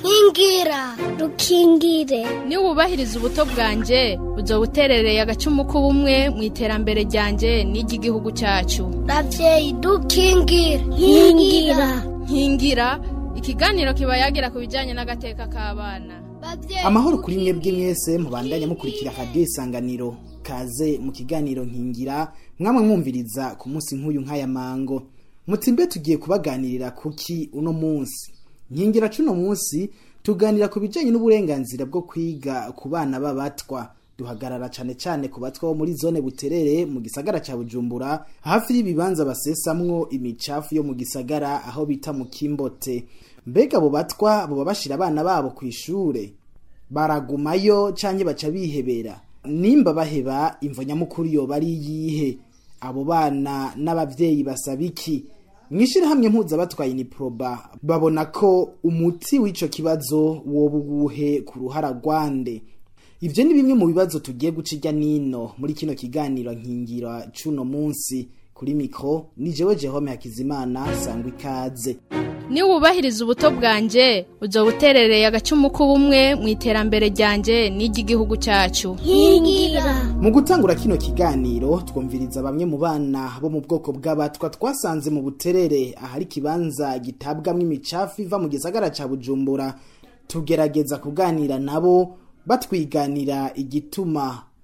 nkingira rukingire niwubahiriza ubuto bwanjye uzo buterereye agacumu k'ubumwe mu iterambere ryanjye n'iry'igihugu cyacu babyeyi dukingire nkingira nkingira ikiganiro kiba yagira ku bijyanye n'agateka k'abana amahoro kuri mwebwe bw’imwese mubandanya mukurikira radiyo isanganiro kaze mu kiganiro nkingira mwamwe mwumviriza ku munsi nk'uyu nk'aya mango mutsimbe tugiye kubaganirira kuki uno munsi nkengera cuno munsi tuganira ku bijyanye n'uburenganzira bwo kwiga ku bana b'abatwa duhagarara cyane cyane ku batwa bo muri zone buterere mu gisagara cya bujumbura hafi y'ibibanza basesamwo imicafu yo mu gisagara aho bita mu kimbote mbega abo batwa baba bashyira abana babo ku ishuri baragumayo cyangwa baca bihebera nimba baheba imvo nyamukuru yoba ari iyihe abo bana n'ababyeyi basaba iki mu mpuza batwaye ni poroba babona ko umuti w’ico kibazo woba uwuhe ku ruhara rwande ibyo ni bimwe mu bibazo tugiye guca nino muri kino kiganiro nkingira cuno munsi kuri mikoro ni jewe jehome hakizimana sangwa ikaze wubahiriza ubuto bwanjye ujya buterereye agacumu k'ubumwe mu iterambere ryanjye n'iry'igihugu cyacu mu gutangura kino kiganiro twumviriza bamwe mu bana bo mu bwoko bw'abatwa twasanze mu buterere ahari ikibanza gitabwamo imicafu iva mu gisagara cya bujumbura tugerageza kuganira nabo batwiganira igituma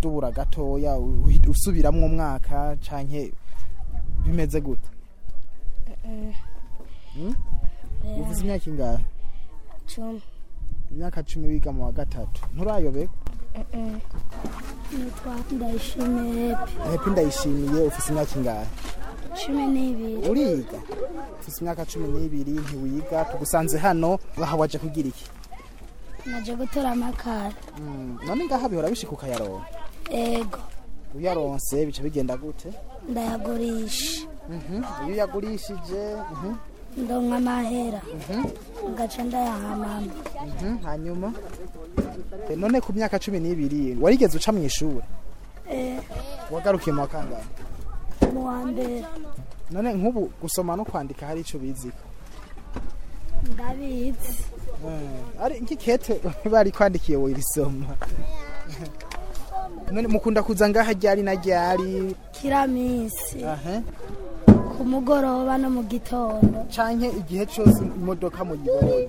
dubura gatoya usubiramo umwaka canke bimeze gute eh, eh. Hmm? Eh. uvuze imyaka ingahe cumi imyaka cumi wiga mu wa gatatu nturayobeka nitwa ndayishimiye hepi ndayishimiye ufise imyaka ingahe cumi n'ibiri uriga ufise imyaka cumi n'ibiri ntiwiga tugusanze hano aha waje kugira iki naje gutora amakara hmm, none ngaha bihora bishika ukayaronka ego uyaronse bica bigenda gute ndayagurisha iyo mhm. uyagurishije mhm. ndonka amahera mhm. ngaca ndayahamama hanyuma eh, none ku myaka cumi n'ibiri warigeze uca mu ishuri eh. wagarukiye mu wa kangahe mu wa mbere none nk'ubu gusoma no kwandika hari icyo biziko ndabizi eh, ari nk'ikete bari kwandikiye wowe ibisoma none mukunda kuza ngaha ryari na ryari kira minsi ku mugoroba no mu gitondo canke igihe cyose imodoka muyibonye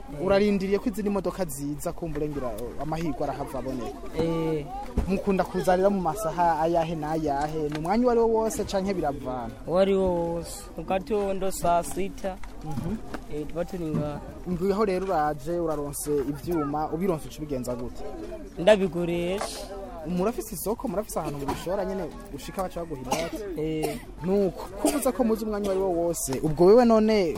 urarindiriye ko izindi modoka ziza kumva urengera amahirwe arahava aboneka eh. mukunda kuzarira mu masaha ayahe n'ayahe ni umwanya uwo ari wo wose cyangwa biravana uwo ari wo wose mukati w'undi saa sita tuba mhm. eh, turi ngaha ngaho rero uraje uraronse ibyuma ubironse uca ubigenza gute ndabigurisha murafise isoko murafise ahantu mubishora nyene ushika baca baguha eh, nuko kubuza ko muzi umwanya ari wo wose ubwo wewe none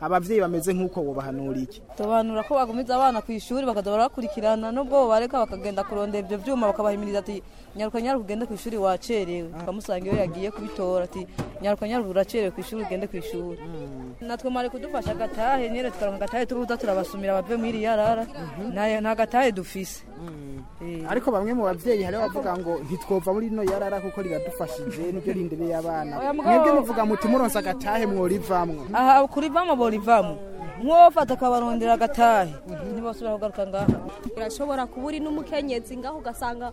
ababyeyi bameze nk'uko wubahanura iki tubanura ko bagumiza abana ku ishuri bakajya barakurikirana nubwo bareka bakagenda kurondera ibyo byuma bakabahimiriza ati nyaruka nyaruka ugende ku ishuri wacerewe tukamusanga ah. iyo yagiye kubitora ati nyaruka nyaruka uracerewe ku ishuri ugende ku ishuri mm. natwe mwari kudufasha agatahe nyine tukaronka agatahe turuza turabasumira bave muri iriya rara mhm. nta gatahe dufise Mm. ariko bamwe mu babyeyi hariho bavuga ngo ntitwopfa muri ino yarara kuko riradufashije nibyo rindiriye abana mwebwe muvuga muti muronse agatahe mworivamwo aha kurivamo borivamo nk'uwafata akabarondera agatahe ntibasubira kugaruka ngaha birashobora kuba uri n'umukenyezi ngaho ugasanga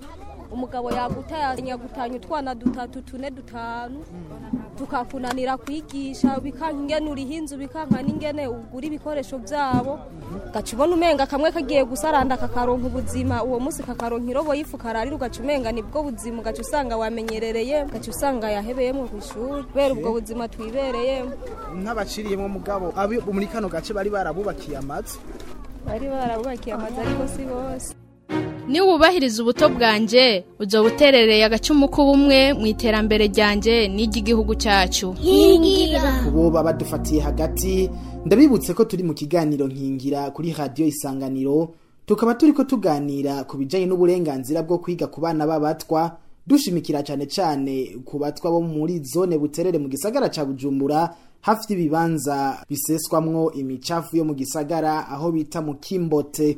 umugabo yagutanya utwana dutatu tune dutanu tukakunanira kwigisha bikanka ingene uriho inzu bikanka n'ingene ugura ibikoresho byabo ugaca ubona umenga kamwe kagiye gusaranda kakaronka ubuzima uwo munsi kakaronka irobo y'ifu kararira ugaca umenga nibwo buzima ugaca usanga wamenyerereye ugaca usanga yahebeyemo ku ishuri kubera ubwo buzima twibereyemo nk'abaciriyemo mugabo muri kano gace bari barabubakiye amazu bari barabubakiye amazu ariko si bose niwubahiriza ubuto bwanjye ujya buterereye agacumu k'ubumwe mu iterambere ryanjye n'iry'igihugu cyacu nkingira ubu badufatiye hagati ndabibutse ko turi mu kiganiro nkingira kuri radiyo isanganiro tukaba turi ko tuganira ku bijyanye n'uburenganzira bwo kwiga ku bana b'abatwa dushimikira cyane cyane ku batwa bo muri zone buterere mu gisagara cya bujumbura hafite ibibanza biseswamwo imicafu yo mu gisagara aho bita mu kimbote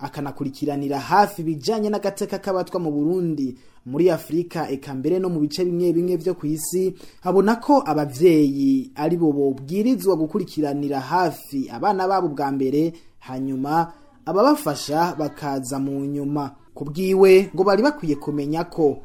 akanakurikiranira hafi ibijyanye n'agateka k'abatwa mu burundi muri Afrika eka mbere no mu bice bimwe bimwe byo ku isi habona ko abavyeyi ari bo bobwirizwa gukurikiranira hafi abana babo bwa mbere hanyuma ababafasha bakaza mu nyuma kubwiwe ngo bari bakwiye kumenya ko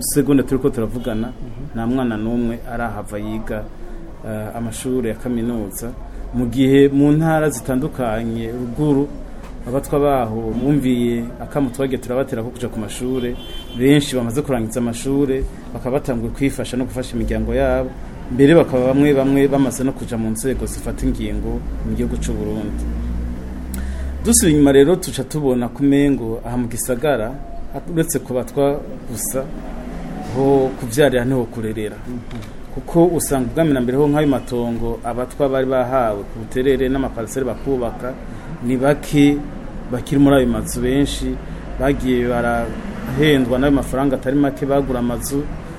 segonda turi turavugana nta mwana n'umwe arahava yiga eh, amashuri ya kaminuza mu gihe mu ntara zitandukanye ruguru abatwa baho bumviye akamuturage turabatera ko kuja ku mashure benshi bamaze kurangiza amashure bakaba batanguye kwifasha no gufasha imiryango yabo mbere bakaba bamwe bamwe bamaze no kuja mu nzego zifata ingingo mu gihugu c'u Burundi dusubiye inyuma rero tuca tubona kumengo aha mu gisagara uretse ku batwa gusa ho kuvyarira ntiho kurerera kuko usanga ubwami na mbere ho nk'ayo matongo abatwa bari bahawe ku buterere n'amapariseri bakubaka ni bake bakiri muri ayo mazu benshi bagiye barahendwa n'ayo mafaranga atari make bagura amazu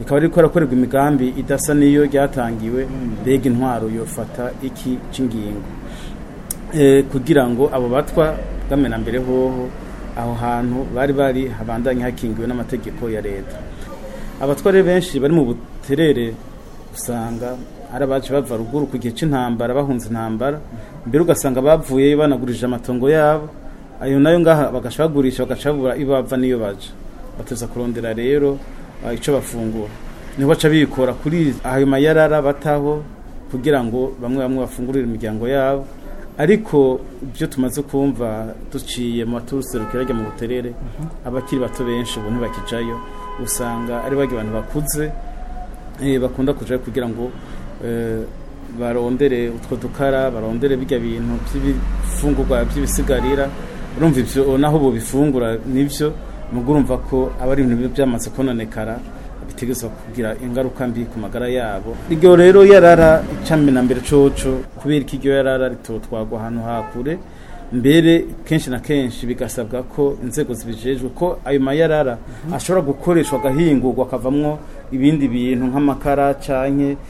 ikaba riri korakorerwa imigambi idasa n'iyo ryatangiwe mbega intwaro yofata iki cy'ingingo eh, kugira ngo abo batwa mbere hoho aho hantu bari bari habandanye hakingiwe n'amategeko ya leta abatware benshi bari mu buterere usanga hari abaje bava ruguru ku gihe cy'intambara bahunze intambara mbere ugasanga bavuyeyo banagurije amatongo yabo ayo nayo ngaha bagaca bagurisha bagaca babura iyo bava n'iyo baja bateza kurondera rero ah, icyo bafungura niho baca bikora kuri ayo mayarara bataho kugira ngo bamwe bamwe bafungurire imiryango yabo ariko ibyo tumaze kumva duciye mu baturuserukira bajya mu buterere mhm. abakiri bato benshi ubu ntibakicayo usanga ari bajya abantu bakuze eh, bakunda kujyayo kugira ngo eh, barondere utwo dukara barondere bijya bintu by'ibifungurwa by'ibisigarira urumva ibyo naho ubu bifungura nibyo nubwo ko aba ari ibintu byamaze kononekara bitegetswe kugira ingaruka mbi ku magara yabo iryo rero yarara na mbere coco kubera ko iryo yarara ritotwagwa ahantu hakure mbere kenshi na kenshi bigasabwa ko inzego zibijejwe ko ayo mayarara ashobora gukoreshwa agahingurwa akavamwo ibindi bintu nk'amakara canke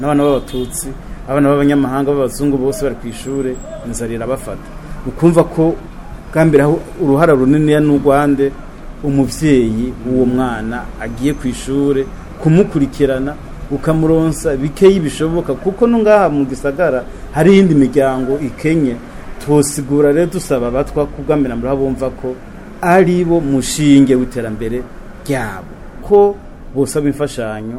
n'abana b'abatutsi abana b'abanyamahanga b'abazungu bose bari ku ishuri inzara irabafata ukumva ko bwa mbere uruhara runini n'urwande umubyeyi w'uwo mwana agiye ku ishuri kumukurikirana ukamuronsa bikeyi bishoboka kuko no ngaha mu gisagara hari iyindi miryango ikenye twosigura rero dusaba abatwa muri murabumva ko ari bo mushinge w'iterambere ryabo ko bose imfashanyo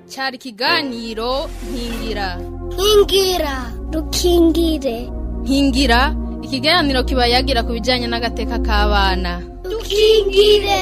cyari ikiganiro nkingira nkingira dukingire nkingira ikiganiro kiba yagira ku bijyanye n'agateka k'abana dukingire